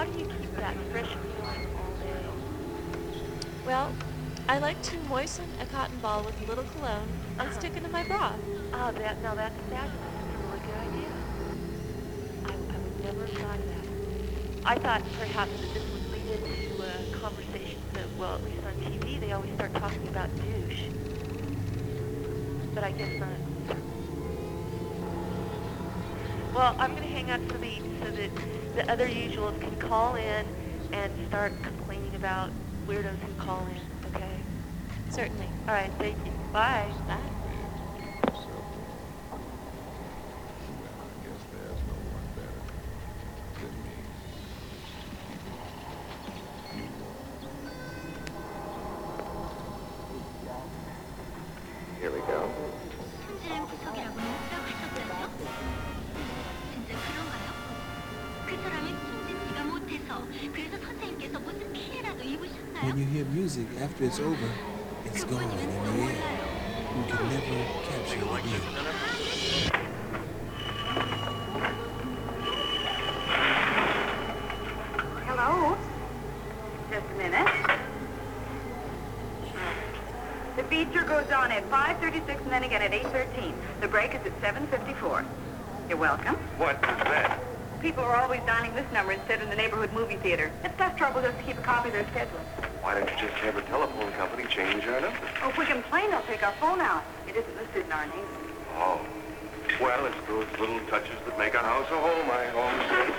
How do you keep that fresh all day? Well, I like to moisten a cotton ball with a little cologne and Uh-huh. stick it in my bra. Oh, that, no, that's fabulous. That's a really good idea. I, I would never have thought of that. I thought perhaps that this would lead into uh, conversations that, well, at least on TV, they always start talking about douche. But I guess not. Well, I'm going to hang out for the so that the other usuals can call in and start complaining about weirdos who call in. Okay. Certainly. All right. Thank you. Bye. Bye. After it's over, it's gone in the air. You can never capture it again. Hello? Just a minute. The feature goes on at 5.36 and then again at 8.13. The break is at 7.54. You're welcome. What is that? People are always dining this number instead of the neighborhood movie theater. It's less trouble just to keep a copy of their schedule. Why don't you just have the telephone company change our number? Oh, if we complain, they'll take our phone out. It isn't listed in our name. Oh. Well, it's those little touches that make a house a home, I always say.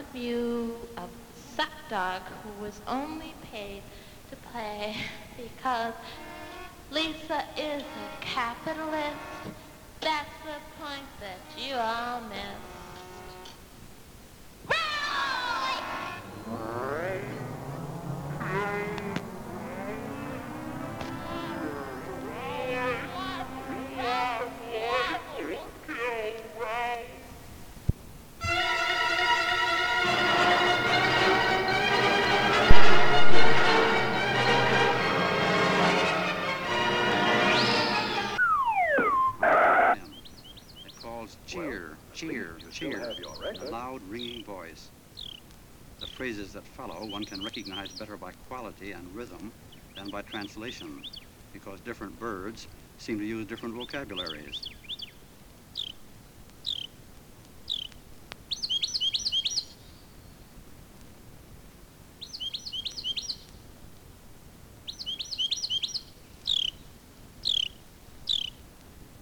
The view of Suck Dog, who was only paid to play because phrases that follow one can recognize better by quality and rhythm than by translation, because different birds seem to use different vocabularies.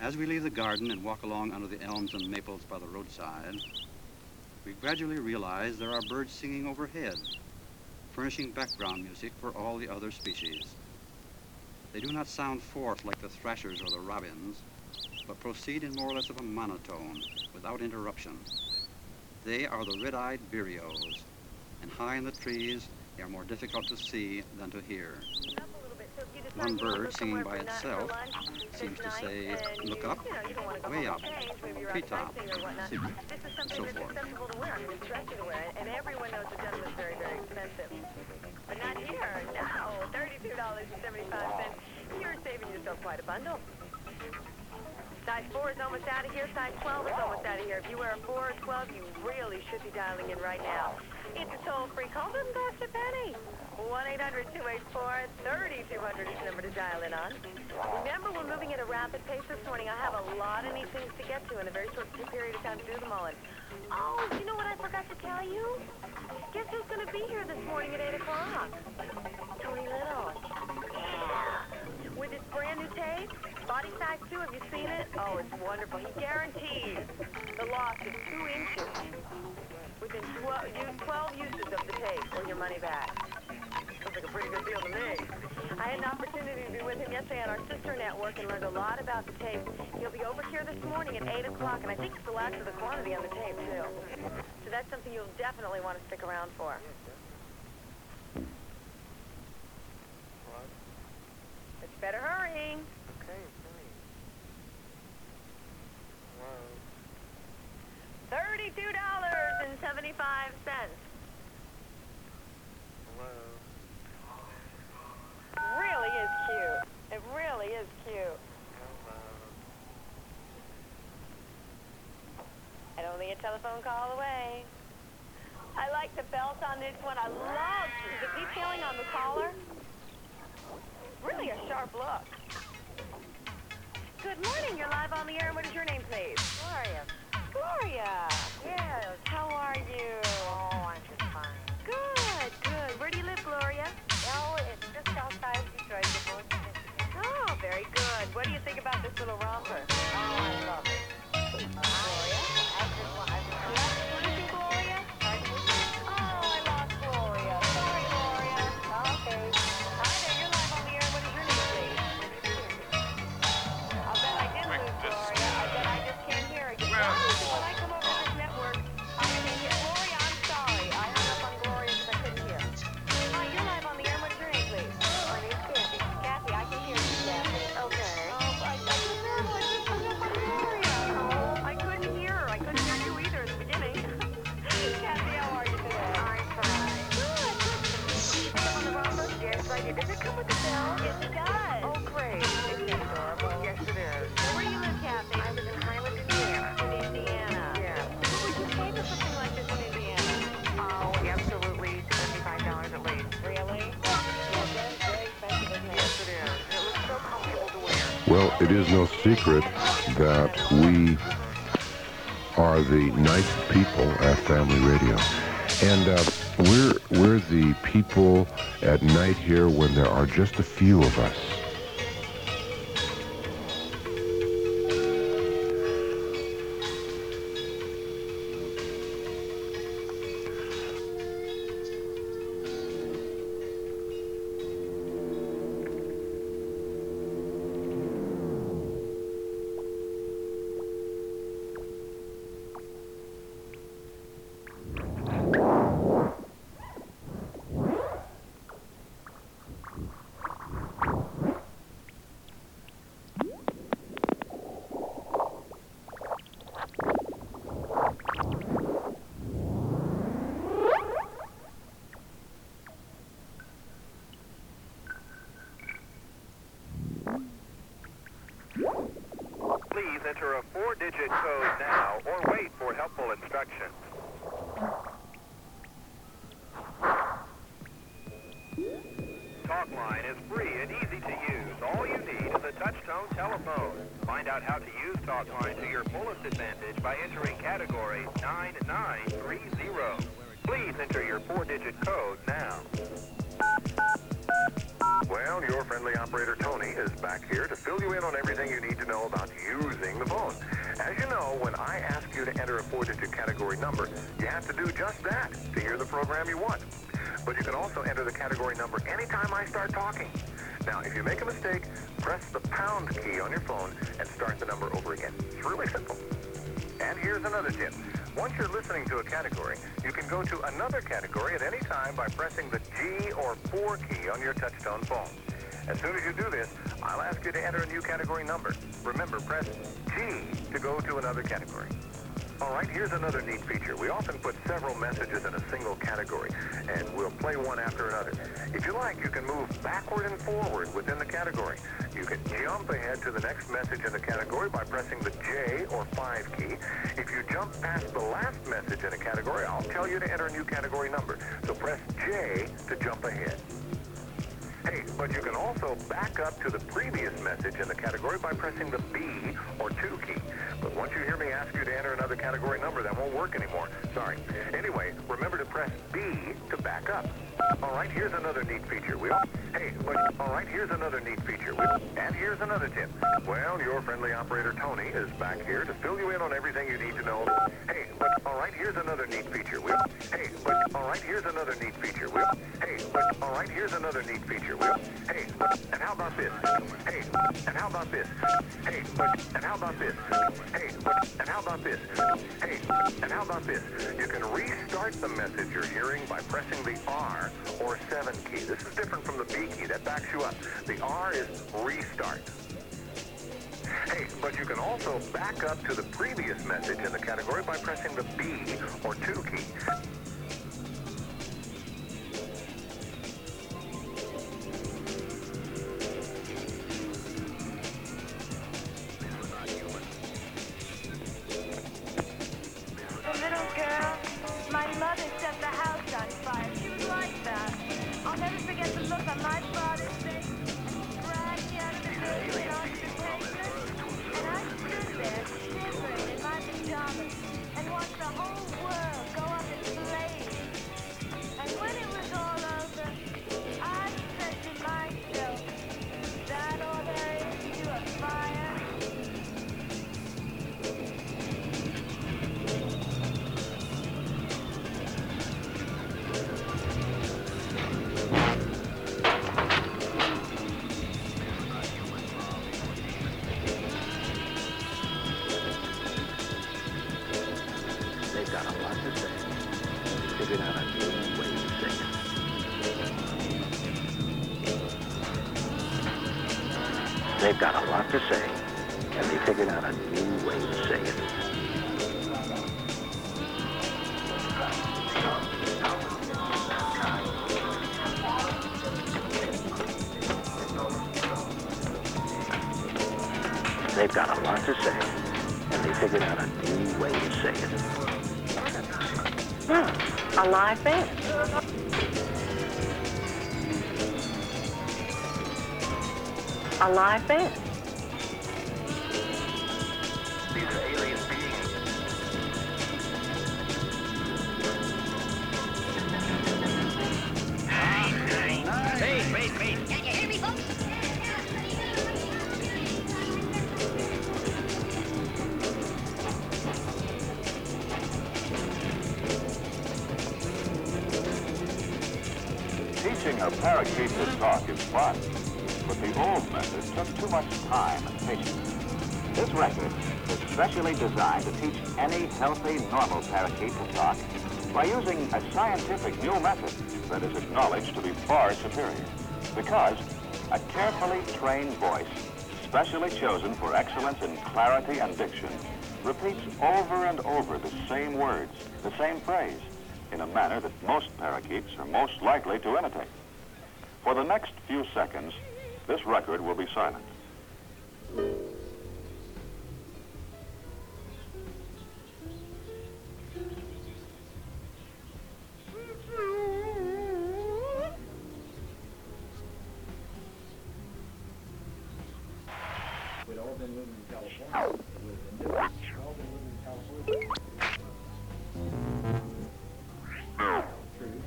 As we leave the garden and walk along under the elms and maples by the roadside, we gradually realize there are birds singing overhead, furnishing background music for all the other species. They do not sound forth like the thrashers or the robins, but proceed in more or less of a monotone, without interruption. They are the red-eyed vireos, and high in the trees, They are more difficult to see than to hear. One bird singing by itself seems to say, look up, oh, way home up, and treetop, secret, This is something so forth. and everyone knows very, very expensive. But not here. No, thirty-two dollars and seventy-five cents. You're saving yourself quite a bundle. Size 4 is almost out of here. Size 12 is almost out of here. If you wear a 4 or 12, you really should be dialing in right now. It's a toll-free call. Doesn't cost a penny. 1-800-284-3200 is the number to dial in on. Remember, we're moving at a rapid pace this morning. I have a lot of neat things to get to in a very short period of time to do them all in. Oh, you know what I forgot to tell you? Guess who's going to be here this morning at 8 o'clock? Tony Little. Yeah. With his brand new tape, Body Size 2, have you seen it? Oh, it's wonderful. He guarantees the loss of two inches within 12, 12 uses of the tape or your money back. Like a pretty good deal to me. I had an opportunity to be with him yesterday on our sister network and learned a lot about the tape. He'll be over here this morning at 8 o'clock, and I think it's the last of the quantity on the tape, too. So that's something you'll definitely want to stick around for. It's better hurry. Okay, Thirty-two dollars and seventy-five cents. Hello. Really is cute. It really is cute. And only a telephone call away. I like the belt on this one. I love the detailing on the collar. Really a sharp look. Good morning. You're live on the air. What is your name, please? Gloria. Gloria. Yes. How are you? Oh, I'm just fine. Good, good. Where do you live, Gloria? Oh, it's just outside Detroit, the most Michigan. Oh, very good. What do you think about this little romper? Oh, I love it. Gloria? It is no secret that we are the nice people at Family Radio. And uh, we're, we're the people at night here when there are just a few of us. Use TalkLine to your fullest advantage by entering category 9930. Please enter your four-digit code now. Well, your friendly operator Tony is back here to fill you in on everything you need to know about using the phone. As you know, when I ask you to enter a four-digit category number, you have to do just that to hear the program you want. But you can also enter the category number anytime I start talking. Now, if you make a mistake, press the pound key on your phone and start the number over again. It's really simple. And here's another tip. Once you're listening to a category, you can go to another category at any time by pressing the G or 4 key on your touchtone phone. As soon as you do this, I'll ask you to enter a new category number. Remember, press G to go to another category. All right, here's another neat feature. We often put several messages in a single category, and we'll play one after another. If you like, you can move backward and forward within the category. You can jump ahead to the next message in the category by pressing the J or 5 key. If you jump past the last message in a category, I'll tell you to enter a new category number. So press J to jump ahead. But you can also back up to the previous message in the category by pressing the B or 2 key. But once you hear me ask you to enter another category number, that won't work anymore. Sorry. Anyway, remember to press B to back up. All right, here's another neat feature. We Hey, but all right, here's another neat feature. We and here's another tip. Well, your friendly operator Tony is back here to fill you in on everything you need to know. Hey, but all right, here's another neat feature. We Hey, but all right, here's another neat feature. We Hey, but all right, here's another neat feature. We Hey, but and how about this? Hey, and how about this? Hey, but and how about this? Hey, but and how about this? Hey, and how about this? You can restart the message you're hearing by pressing the R or 7 key. This is different from the B key. That backs you up. The R is restart. Hey, but you can also back up to the previous message in the category by pressing the B or 2 key. A live band. Healthy, normal parakeet to talk by using a scientific new method that is acknowledged to be far superior. Because a carefully trained voice, specially chosen for excellence in clarity and diction, repeats over and over the same words, the same phrase, in a manner that most parakeets are most likely to imitate. For the next few seconds, this record will be silent. Been living in California. We'd all been living in California. True.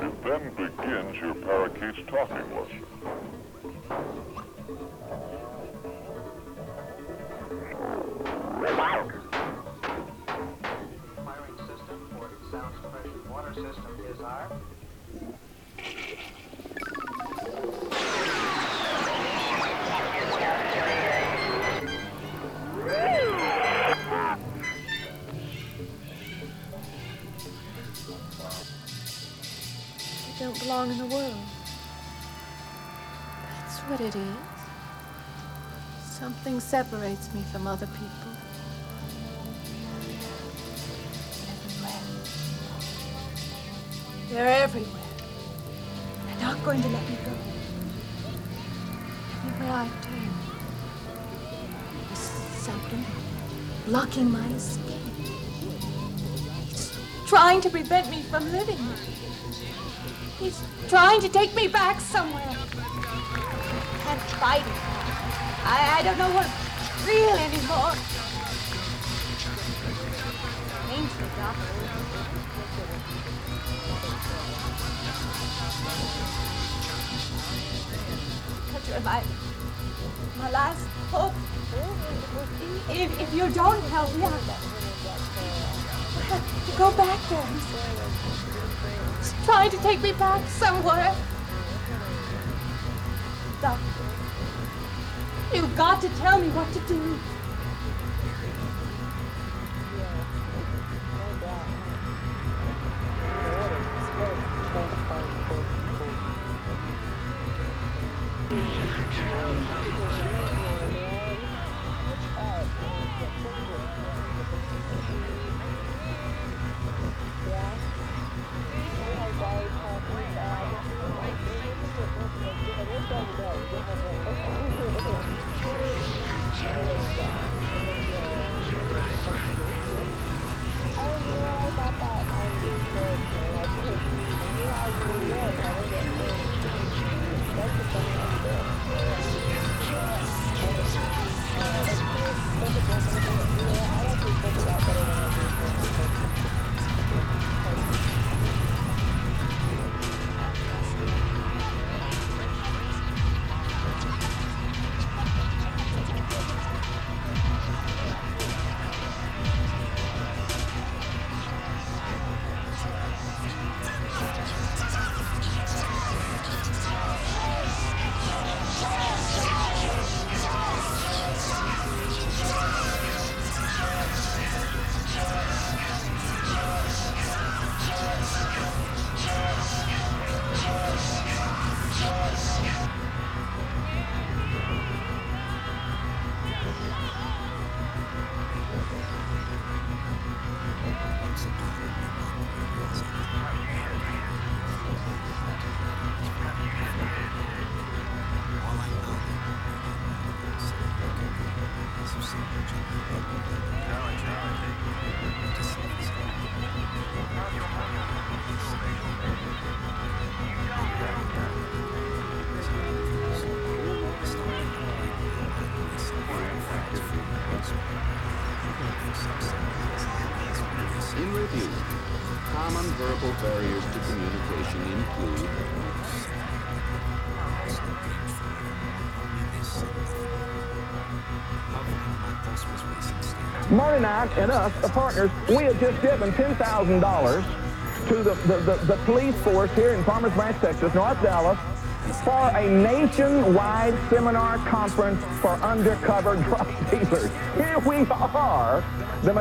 It then begins your parakeet's talking Something separates me from other people. They're everywhere. They're not going to let me go. Everywhere I turn, there's something blocking my escape. He's trying to prevent me from living. He's trying to take me back somewhere. I can't fight it. I, I don't know what's real anymore. My, my last hope. If, if you don't help me, I'll have to go back there. He's trying to take me back somewhere. Got to tell me what to do. Common verbal barriers to communication include Marty Knight and us, the partners, we had just given $10,000 to the, the, the, the police force here in Farmers Branch, Texas, North Dallas, for a nationwide seminar conference for undercover drug dealers. Here we are, the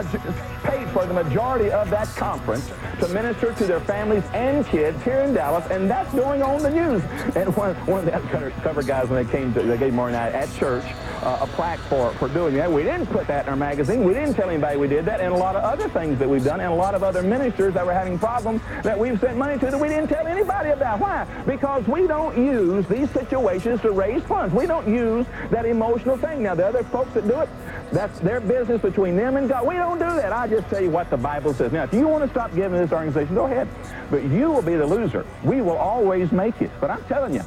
paid for the majority of that conference to minister to their families and kids here in Dallas, and that's going on the news. And one, one of the undercover guys, when they came to, they gave Marty Knight at church uh, a plaque for, for doing that. We didn't put that in our magazine. We didn't tell anybody we did that, and a lot of other things that we've done, and a lot of other ministers that were having problems that we've sent money to that we didn't tell anybody about. Why? Because we don't use these situations to raise funds. We don't use that emotional thing. Now, the other folks that do it, that's their business between them and God. We don't do that. I just tell you what the Bible says. Now, if you want to stop giving this organization, go ahead. But you will be the loser. We will always make it. But I'm telling you,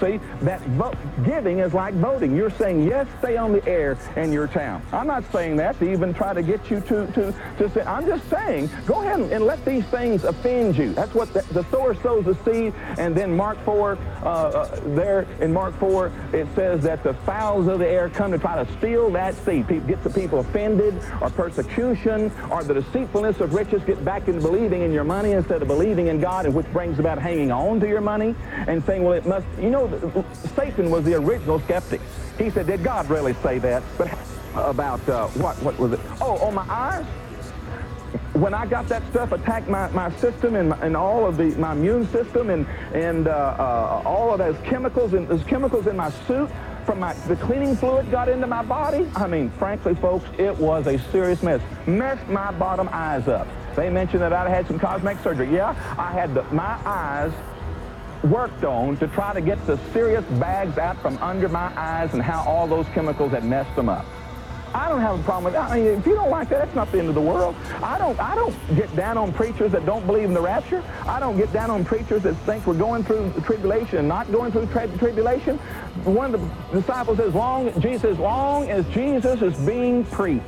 See, that vote, giving is like voting. You're saying, yes, stay on the air in your town. I'm not saying that to even try to get you to, to, to say, I'm just saying, go ahead and, let these things offend you. That's what the, the sower sows the seed, and then Mark 4, uh, uh, there in Mark 4, it says that the fowls of the air come to try to steal that seed. People, get the people offended, or persecution, or the deceitfulness of riches get back into believing in your money instead of believing in God, and which brings about hanging on to your money and saying, well, it must, you know, Satan was the original skeptic. He said, did God really say that? But about uh, what? What was it? Oh, on my eyes? when I got that stuff attacked my, my system and, and all of the my immune system and and uh, uh, all of those chemicals and those chemicals in my suit from my the cleaning fluid got into my body. I mean, frankly, folks, it was a serious mess. Messed my bottom eyes up. They mentioned that I had some cosmetic surgery. Yeah, I had the, my eyes worked on to try to get the serious bags out from under my eyes and how all those chemicals had messed them up. I don't have a problem with that. I mean, if you don't like that, that's not the end of the world. I don't, I don't get down on preachers that don't believe in the rapture. I don't get down on preachers that think we're going through tribulation and not going through tri tribulation. One of the disciples says, long, Jesus says, long as Jesus is being preached.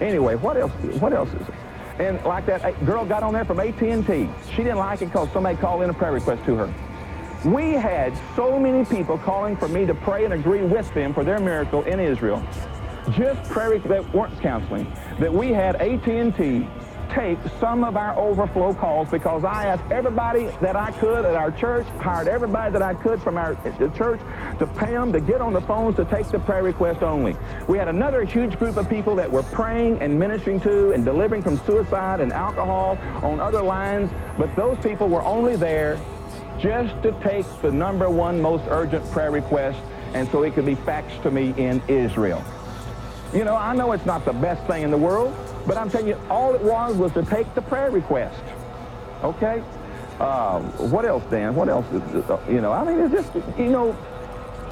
Anyway, what else, what else is it? And like that girl got on there from AT&T. She didn't like it because somebody called in a prayer request to her. We had so many people calling for me to pray and agree with them for their miracle in Israel just prayer that weren't counseling, that we had AT&T take some of our overflow calls because I asked everybody that I could at our church, hired everybody that I could from our the church to pay them to get on the phones to take the prayer request only. We had another huge group of people that were praying and ministering to and delivering from suicide and alcohol on other lines, but those people were only there just to take the number one most urgent prayer request and so it could be faxed to me in Israel. You know, I know it's not the best thing in the world, but I'm telling you, all it was was to take the prayer request. Okay? Uh, what else, Dan? What else? Is, uh, you know, I mean, it's just, you know,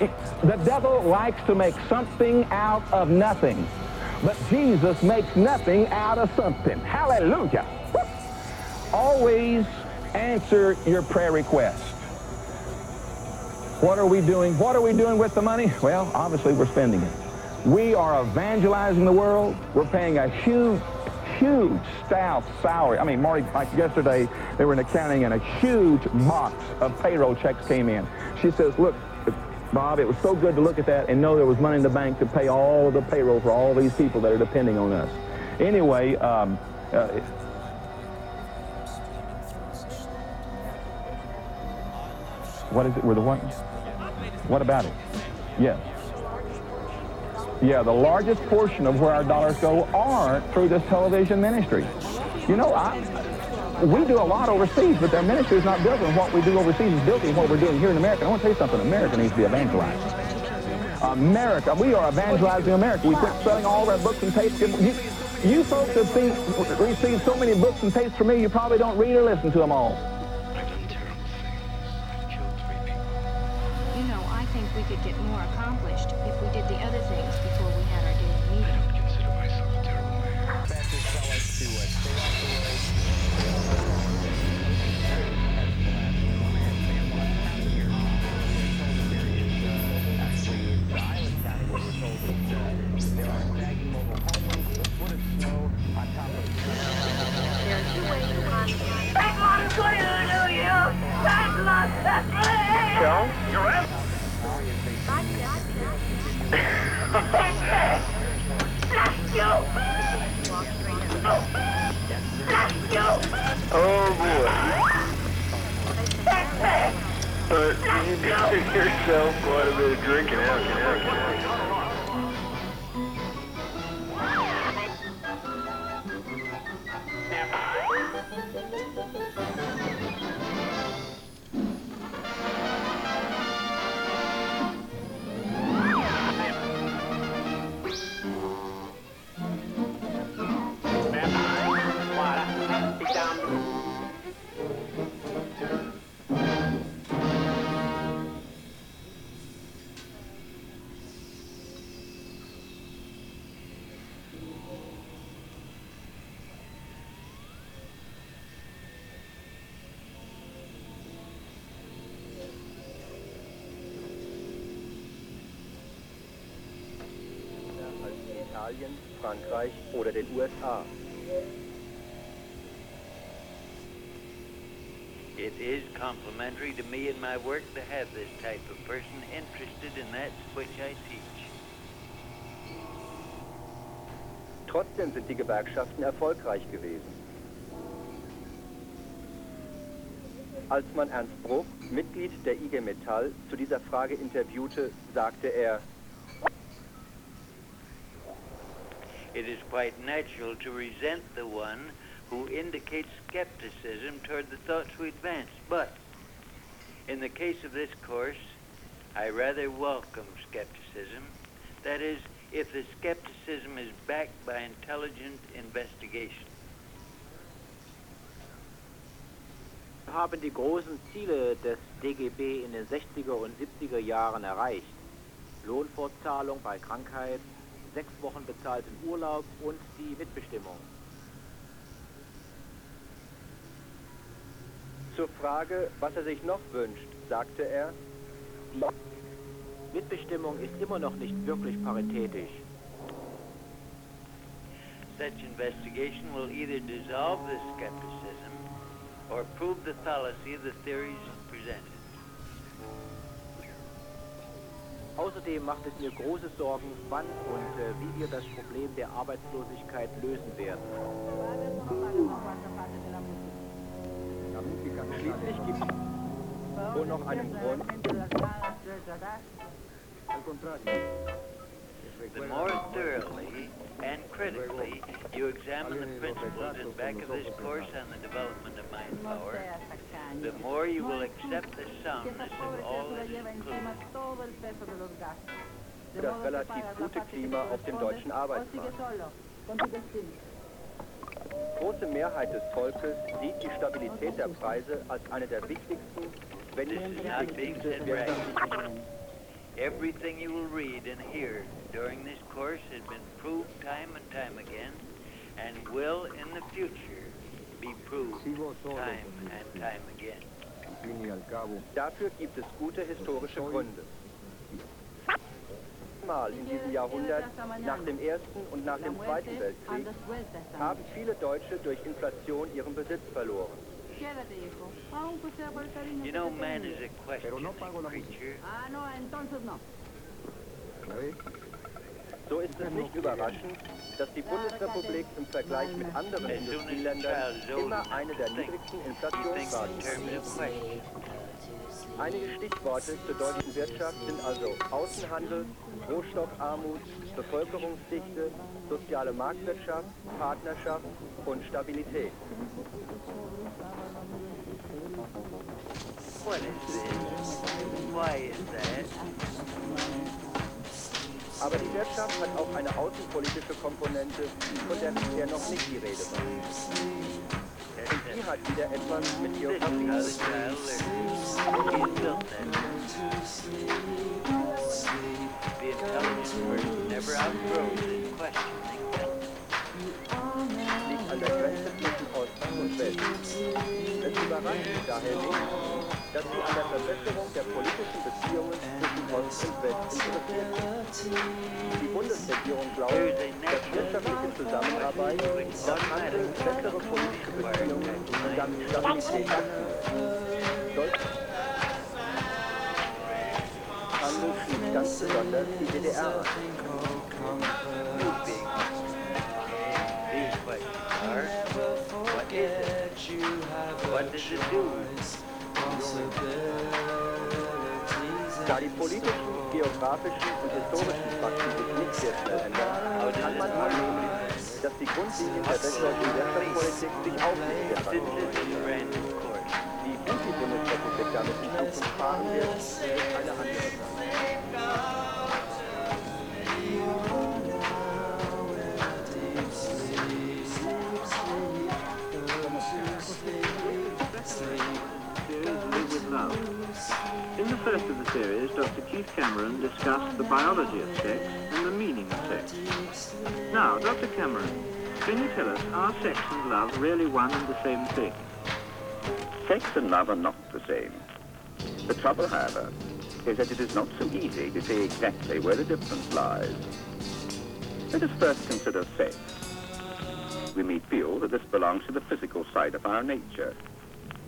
it, the devil likes to make something out of nothing. But Jesus makes nothing out of something. Hallelujah. Always answer your prayer request. What are we doing? What are we doing with the money? Well, obviously we're spending it. We are evangelizing the world. We're paying a huge, huge staff salary. I mean, Marty, like yesterday, they were in accounting and a huge box of payroll checks came in. She says, look, Bob, it was so good to look at that and know there was money in the bank to pay all of the payroll for all these people that are depending on us. Anyway, um, uh, what is it? Were the what? What about it? Yes. Yeah, the largest portion of where our dollars go are through this television ministry. You know, I, we do a lot overseas, but their ministry is not built on what we do overseas. It's built on what we're doing here in America. I want to tell you something. America needs to be evangelized. America, we are evangelizing America. We quit selling all of our books and tapes. You, you folks have seen, received so many books and tapes from me, you probably don't read or listen to them all. Italien, Frankreich oder den USA. It is complimentary to me and my work to have this type of person interested in that which I teach. Trotzdem sind die Gewerkschaften erfolgreich gewesen. Als man Ernst Bruch, Mitglied der IG Metall, zu dieser Frage interviewte, sagte er, It is quite natural to resent the one who indicates skepticism toward the thoughts we advance. But in the case of this course, I rather welcome skepticism. That is, if the skepticism is backed by intelligent investigation. Haben die großen Ziele des DGB in den 60er und 70er Jahren erreicht. Lohnfortzahlung bei Krankheit, sechs Wochen bezahlten Urlaub und die Mitbestimmung. Zur Frage, was er sich noch wünscht, sagte er, Die Mitbestimmung ist immer noch nicht wirklich paritätisch. Such investigation will either dissolve the skepticism or prove the fallacy of the theories presented. Außerdem macht es mir große Sorgen, wann und äh, wie wir das Problem der Arbeitslosigkeit lösen werden. Schließlich gibt es wohl noch einen Grund. The more thoroughly and critically you examine the principles in back of this course on the development of mind power, the more you will accept the soundness of all that is included. Das relativ gute Klima auf dem deutschen Arbeitsmarkt. Große Mehrheit des Volkes sieht die Stabilität der Preise als eine der wichtigsten, wenn nicht die Not being wichtigste said wirtschaftliche Everything you will read and hear during this course has been proved time and time again and will in the future be proved time and time again. Dafür gibt es gute historische Gründe. Mal in diesem Jahrhundert, nach dem Ersten und nach dem Zweiten Weltkrieg, haben viele Deutsche durch Inflation ihren Besitz verloren. You know, man is a questioning creature. So ist es nicht überraschend, dass die Bundesrepublik im Vergleich mit anderen Industrieländern immer eine der niedrigsten Inflationsraten hat. Einige Stichworte zur deutschen Wirtschaft sind also Außenhandel, Rohstoffarmut, Bevölkerungsdichte, soziale Marktwirtschaft, Partnerschaft und Stabilität. What is this? Why is that? Aber die Wirtschaft hat auch eine außenpolitische Komponente, von der bisher noch nicht die Rede war. Und die hat wieder etwas mit Geografie zu liegt an der Grenze zwischen Ost und West. Es überrascht daher nicht, sie an der Verbesserung der politischen Beziehungen zwischen Ost und West interessiert. Die Bundesregierung glaubt, dass wirtschaftliche Zusammenarbeit, das bessere politische Beziehungen ganz besonders die DDR? What does it do? Da die politischen, geografischen und historischen Fakten sich nicht sehr schnell ändern, kann man annehmen, dass die Grundlinien der westdeutschen Wirtschaftspolitik sich auch nicht verändern. Wie gut die Bundesrepublik damit in Zukunft fahren wird, ist eine andere Sache. First of the series, Dr. Keith Cameron discussed the biology of sex and the meaning of sex. Now, Dr. Cameron, can you tell us, are sex and love really one and the same thing? Sex and love are not the same. The trouble, however, is that it is not so easy to say exactly where the difference lies. Let us first consider sex. We may feel that this belongs to the physical side of our nature,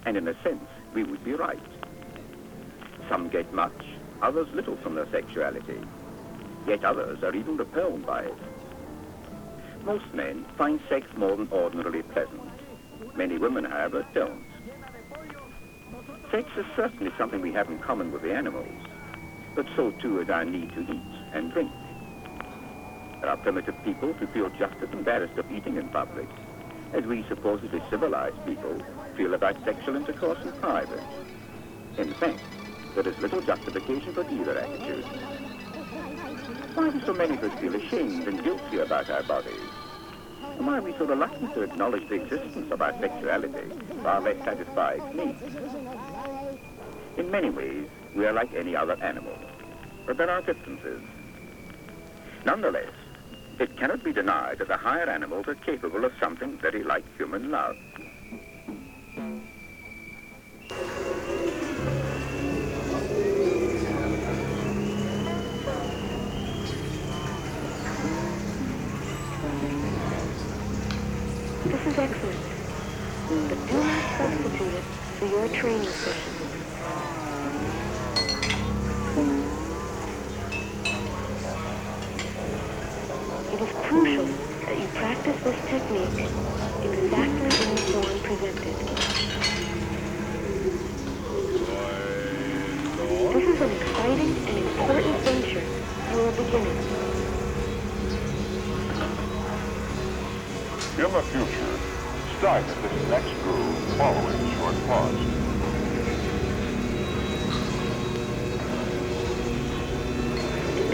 and in a sense, we would be right. Some get much, others little from their sexuality, yet others are even repelled by it. Most men find sex more than ordinarily pleasant. Many women, however, don't. Sex is certainly something we have in common with the animals, but so too is our need to eat and drink. There are primitive peoples who feel just as embarrassed of eating in public as we supposedly civilized people feel about sexual intercourse in private. In fact, there is little justification for either attitude. Why do so many of us feel ashamed and guilty about our bodies? And why are we so reluctant to acknowledge the existence of our sexuality far less satisfied needs? In many ways, we are like any other animal, but there are differences. Nonetheless, it cannot be denied that the higher animals are capable of something very like human love. But do not substitute it for your training session. It is crucial that you practice this technique exactly in the form presented. This is an exciting and important venture you are beginning. In the future, start this next groove following a short pause.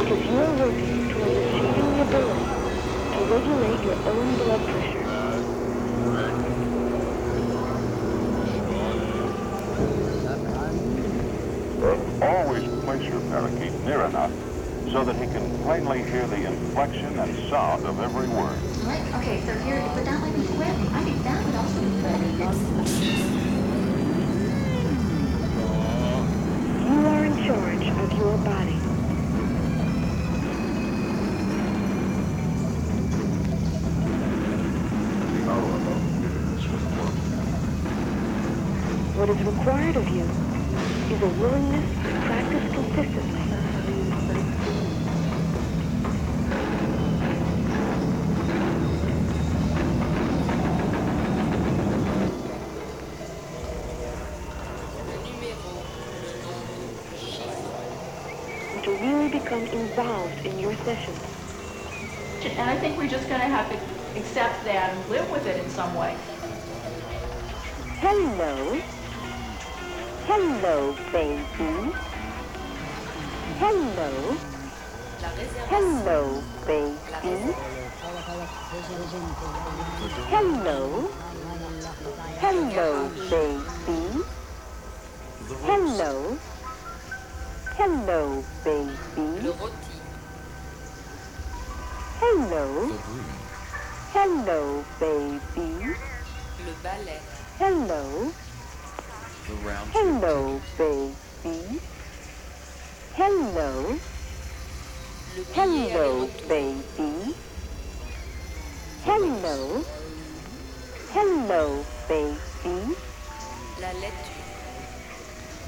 because you are working towards achieving the ability to regulate your own blood pressure. Always place your parakeet near enough so that he can plainly hear the inflection and sound of every word. Okay, so here, but that might be quick. I think that would also be quick. You are in charge of your body. What is required of you is a willingness to practice consistently. Involved in your sessions. And I think we're just going to have to accept that and live with it in some way. Hello. Hello, baby. Hello. Hello, baby. Hello. Hello, baby. Hello. Hello, baby. Hello. Hello, baby. Le ballet. Hello. The round Hello, baby. Hello. Hello, baby. Hello. Hello, baby. La laitue.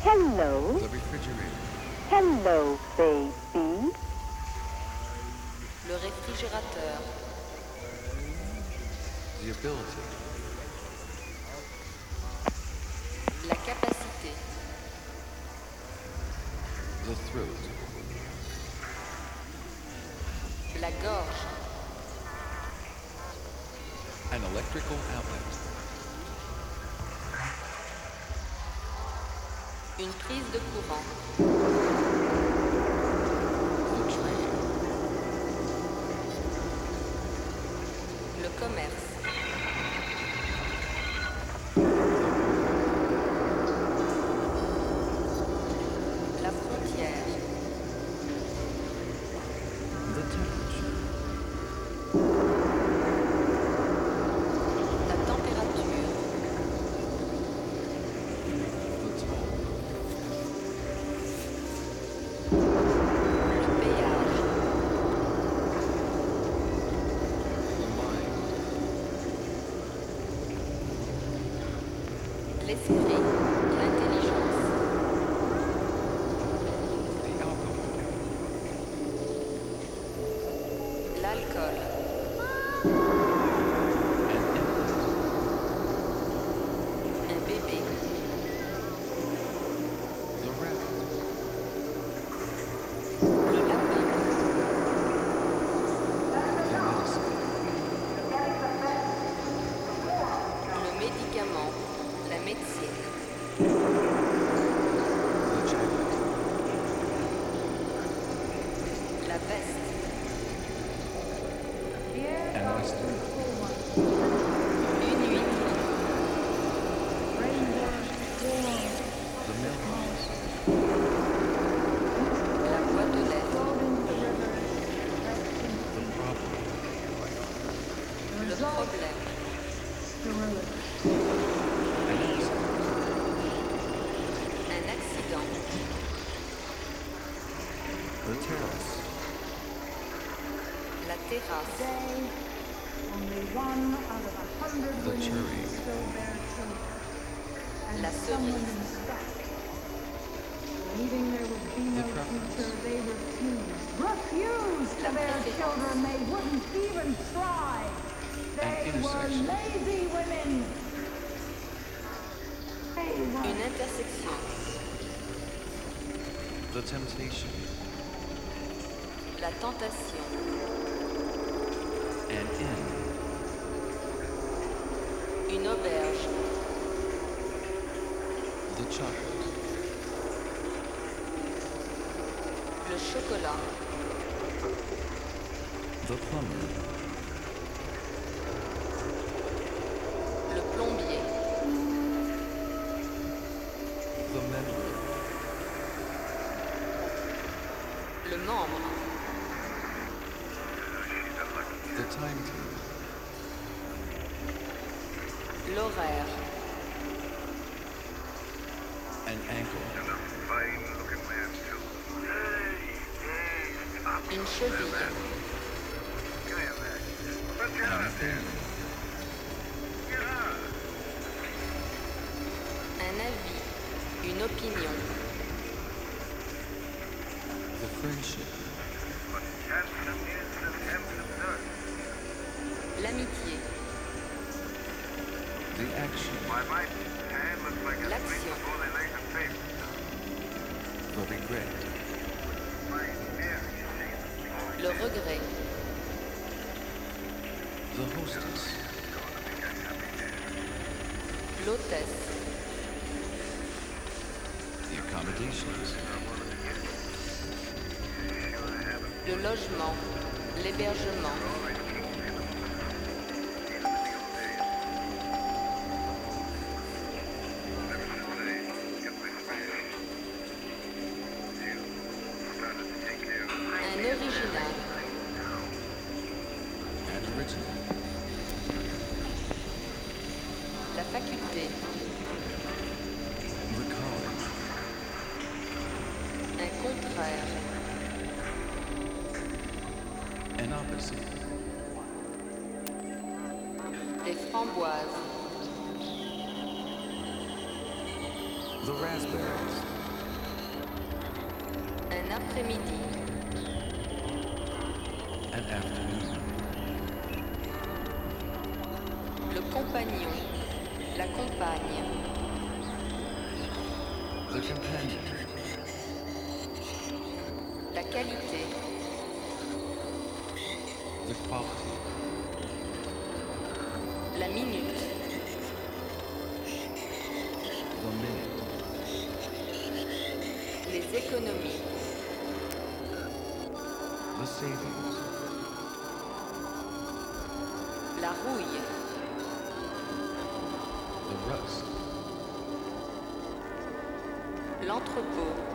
Hello. The refrigerator. Hello, baby. Le réfrigérateur. La capacité. The throat. La gorge. An electrical outlet. Une prise de courant. Le alcohol. La terrasse. La cerise. Believing there would be no future, they refused. Refused to bear children. They wouldn't even try. They were lazy women. They were Une intersection. The temptation. La tentation. An inn. Une auberge. The chocolate. Le chocolat. The plumber. L'horaire. An ankle. Une cheville. Logement. L'hébergement. Des framboises. The raspberries. Un après-midi. An afternoon. Le compagnon. La compagne. The companion. La qualité. The quality. Savings. La rouille. The rust. L'entrepôt.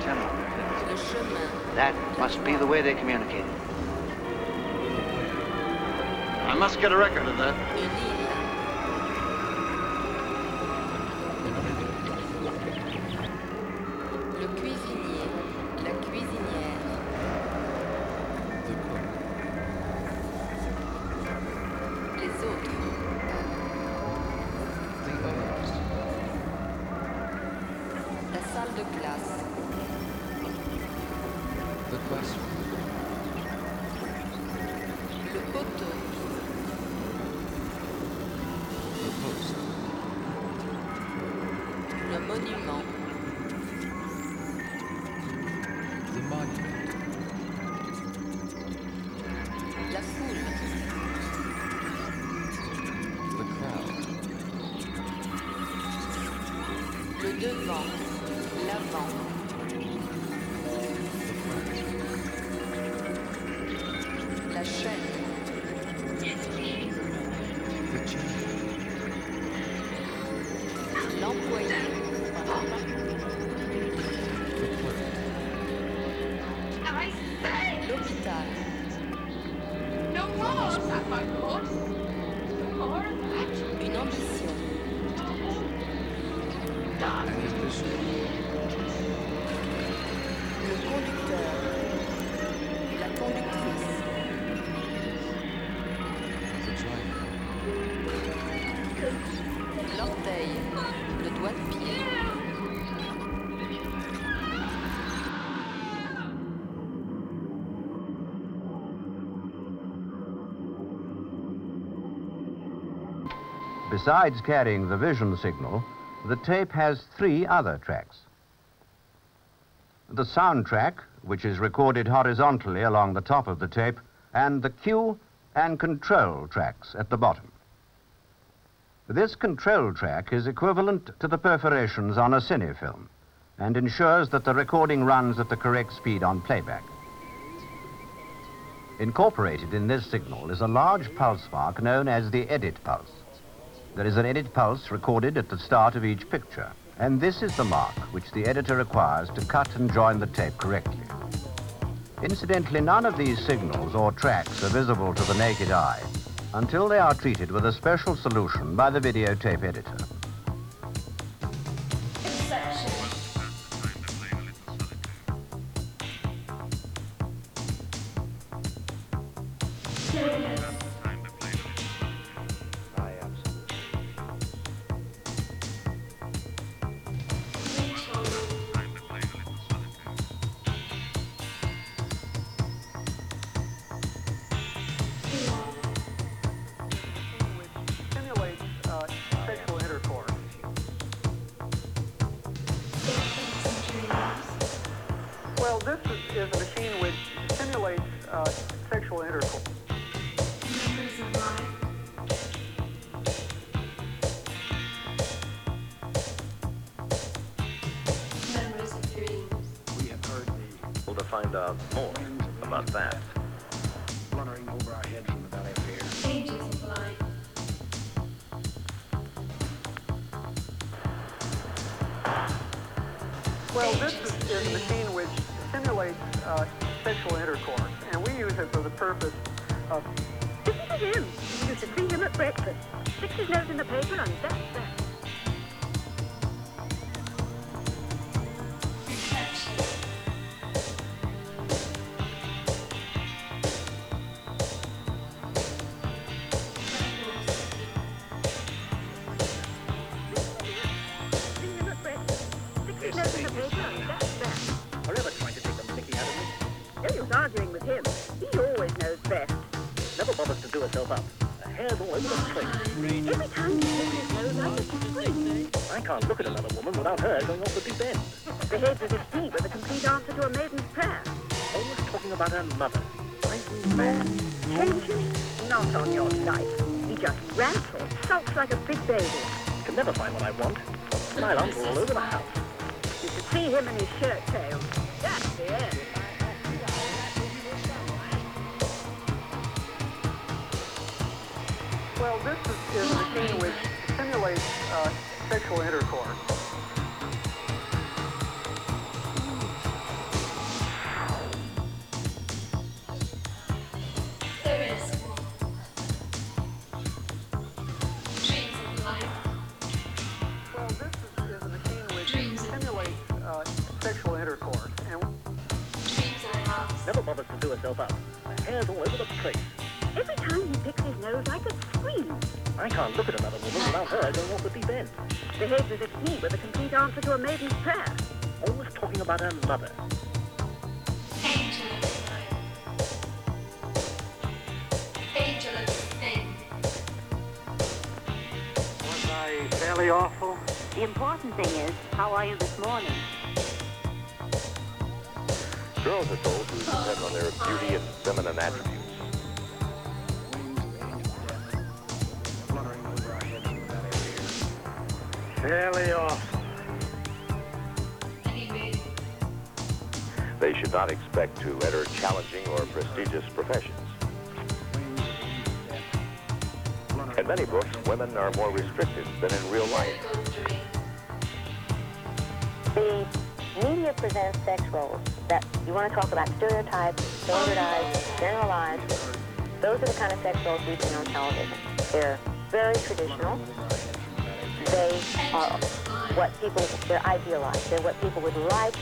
Properly use on their heads. That must be the way they communicate. I must get a record of that. Besides carrying the vision signal, the tape has three other tracks. The sound track, which is recorded horizontally along the top of the tape, and the cue and control tracks at the bottom. This control track is equivalent to the perforations on a cinefilm and ensures that the recording runs at the correct speed on playback. Incorporated in this signal is a large pulse mark known as the edit pulse. There is an edit pulse recorded at the start of each picture, and this is the mark which the editor requires to cut and join the tape correctly. Incidentally, none of these signals or tracks are visible to the naked eye until they are treated with a special solution by the videotape editor. Well, this is, is a machine which simulates uh, sexual intercourse, and we use it for the purpose of at him. You should see him at breakfast. Sticks his nose in the paper and that's that. Behaves as if he were the complete answer to a maiden's prayer. Always talking about her mother. was I fairly awful? The important thing is, how are you this morning? Girls are told to depend on their beauty and feminine attributes. Fairly awful. They should not expect to enter challenging or prestigious professions. In many books, women are more restricted than in real life. The media presents sex roles that you want to talk about stereotypes, standardized, generalized. Those are the kind of sex roles we see on television. They're very traditional. They are what people, they're idealized. They're what people would like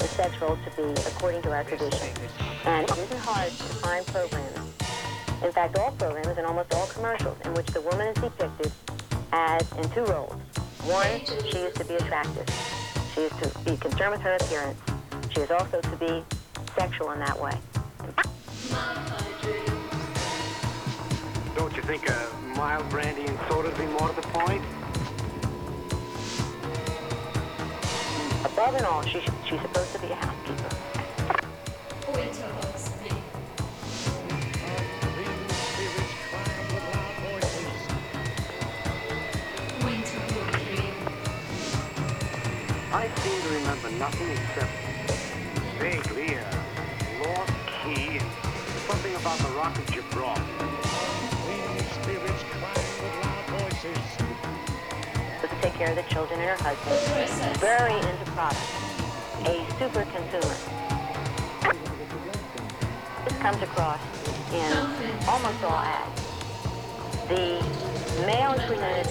the sex roles to be according to our tradition. And it isn't hard to find programs, in fact all programs and almost all commercials, in which the woman is depicted as in two roles. One, she is to be attractive. She is to be concerned with her appearance. She is also to be sexual in that way. Don't you think a mild brandy and soda would be more to the point? Above and all, she, she's supposed to be a housekeeper. I seem to remember nothing except care of the children and her husband. Very into products. A super consumer. This comes across in almost all ads. The male is presented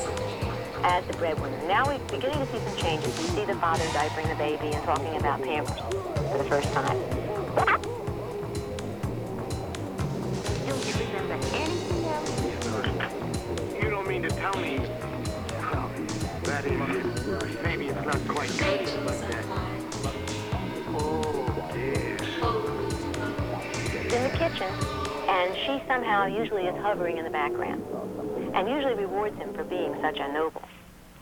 as the breadwinner. Now we're beginning to see some changes. We see the father diapering the baby and talking about Pampers for the first time. Kitchen, and she somehow usually is hovering in the background, and usually rewards him for being such a noble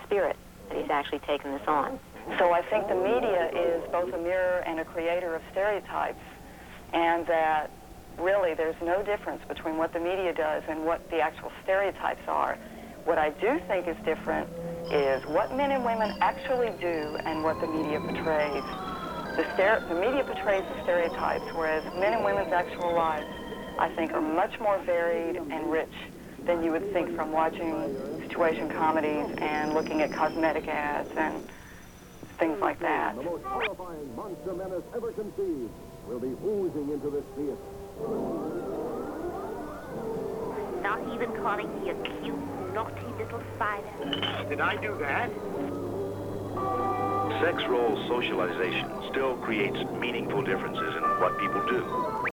spirit that he's actually taken this on. So I think the media is both a mirror and a creator of stereotypes, and that really there's no difference between what the media does and what the actual stereotypes are. What I do think is different is what men and women actually do and what the media portrays. The, stere- the media portrays the stereotypes, whereas men and women's actual lives, I think, are much more varied and rich than you would think from watching situation comedies and looking at cosmetic ads and things like that. The most horrifying monster menace ever conceived will be oozing into this theater. Not even calling me a cute, naughty little spider. Did I do that? Sex role socialization still creates meaningful differences in what people do.